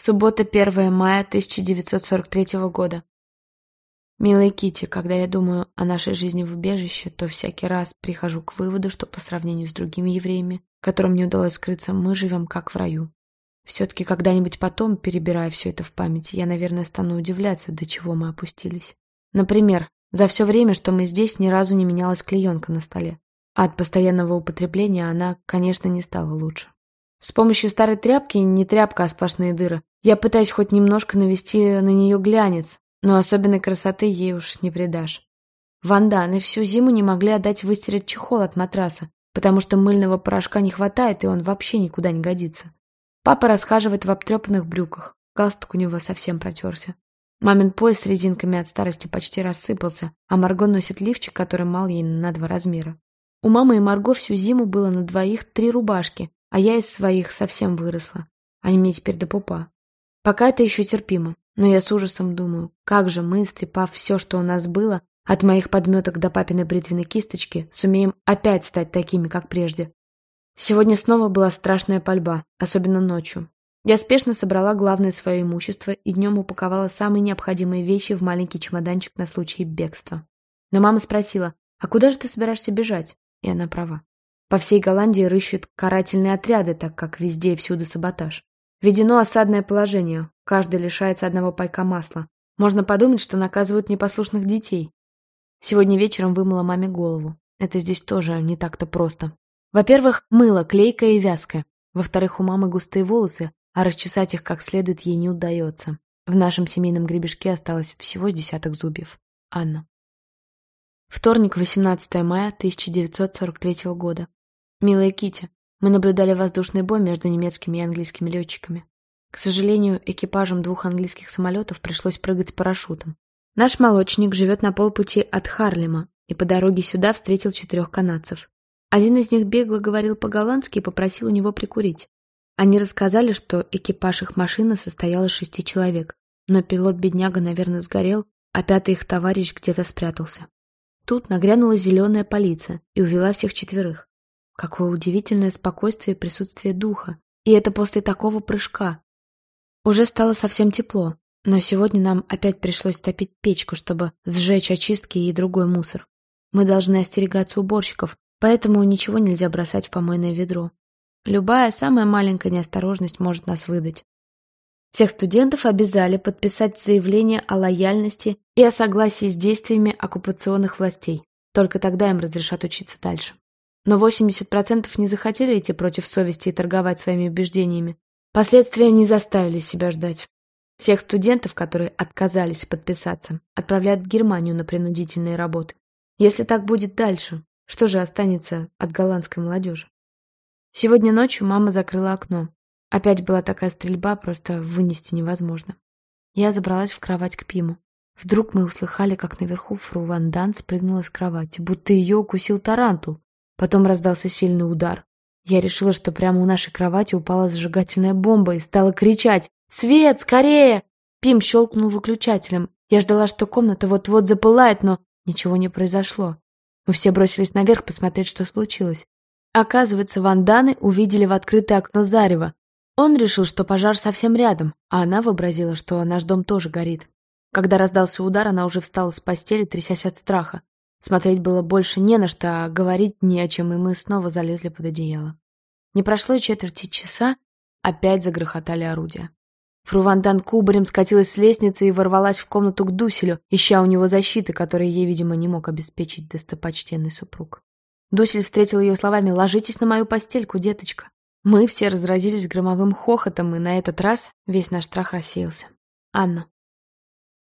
Суббота, 1 мая 1943 года. Милая Кити, когда я думаю о нашей жизни в убежище, то всякий раз прихожу к выводу, что по сравнению с другими евреями, которым не удалось скрыться, мы живем как в раю. Все-таки когда-нибудь потом, перебирая все это в памяти, я, наверное, стану удивляться, до чего мы опустились. Например, за все время, что мы здесь, ни разу не менялась клеенка на столе. А от постоянного употребления она, конечно, не стала лучше. С помощью старой тряпки, не тряпка, а сплошные дыры, я пытаюсь хоть немножко навести на нее глянец, но особенной красоты ей уж не придашь. Ванданы всю зиму не могли отдать выстирать чехол от матраса, потому что мыльного порошка не хватает, и он вообще никуда не годится. Папа расхаживает в обтрепанных брюках, галстук у него совсем протерся. Мамин пояс с резинками от старости почти рассыпался, а Марго носит лифчик, который мал ей на два размера. У мамы и Марго всю зиму было на двоих три рубашки, а я из своих совсем выросла. Они мне теперь до пупа. Пока это еще терпимо, но я с ужасом думаю, как же мы, стрепав все, что у нас было, от моих подметок до папиной бритвенной кисточки, сумеем опять стать такими, как прежде. Сегодня снова была страшная пальба, особенно ночью. Я спешно собрала главное свое имущество и днем упаковала самые необходимые вещи в маленький чемоданчик на случай бегства. Но мама спросила, а куда же ты собираешься бежать? И она права. По всей Голландии рыщут карательные отряды, так как везде и всюду саботаж. Введено осадное положение, каждый лишается одного пайка масла. Можно подумать, что наказывают непослушных детей. Сегодня вечером вымыла маме голову. Это здесь тоже не так-то просто. Во-первых, мыло клейкое и вязкое. Во-вторых, у мамы густые волосы, а расчесать их как следует ей не удается. В нашем семейном гребешке осталось всего с десяток зубьев. Анна. Вторник, 18 мая 1943 года. «Милая Кити, мы наблюдали воздушный бой между немецкими и английскими летчиками. К сожалению, экипажам двух английских самолетов пришлось прыгать с парашютом. Наш молочник живет на полпути от Харлема и по дороге сюда встретил четырех канадцев. Один из них бегло говорил по-голландски и попросил у него прикурить. Они рассказали, что экипаж их машины состоял из шести человек, но пилот-бедняга, наверное, сгорел, а пятый их товарищ где-то спрятался. Тут нагрянула зеленая полиция и увела всех четверых. Какое удивительное спокойствие и присутствие духа. И это после такого прыжка. Уже стало совсем тепло, но сегодня нам опять пришлось топить печку, чтобы сжечь очистки и другой мусор. Мы должны остерегаться уборщиков, поэтому ничего нельзя бросать в помойное ведро. Любая, самая маленькая неосторожность может нас выдать. Всех студентов обязали подписать заявление о лояльности и о согласии с действиями оккупационных властей. Только тогда им разрешат учиться дальше. Но 80% не захотели идти против совести и торговать своими убеждениями. Последствия не заставили себя ждать. Всех студентов, которые отказались подписаться, отправляют в Германию на принудительные работы. Если так будет дальше, что же останется от голландской молодежи? Сегодня ночью мама закрыла окно. Опять была такая стрельба, просто вынести невозможно. Я забралась в кровать к Пиму. Вдруг мы услыхали, как наверху фру Ван Дан спрыгнула с кровати, будто ее укусил тарантул. Потом раздался сильный удар. Я решила, что прямо у нашей кровати упала зажигательная бомба и стала кричать «Свет, скорее!» Пим щелкнул выключателем. Я ждала, что комната вот-вот запылает, но ничего не произошло. Мы все бросились наверх посмотреть, что случилось. Оказывается, ванданы увидели в открытое окно зарево. Он решил, что пожар совсем рядом, а она вообразила, что наш дом тоже горит. Когда раздался удар, она уже встала с постели, трясясь от страха. Смотреть было больше не на что, а говорить не о чем, и мы снова залезли под одеяло. Не прошло четверти часа, опять загрохотали орудия. Фрувандан кубарем скатилась с лестницы и ворвалась в комнату к Дуселю, ища у него защиты, которой ей, видимо, не мог обеспечить достопочтенный супруг. Дусель встретил ее словами «Ложитесь на мою постельку, деточка». Мы все разразились громовым хохотом, и на этот раз весь наш страх рассеялся. Анна.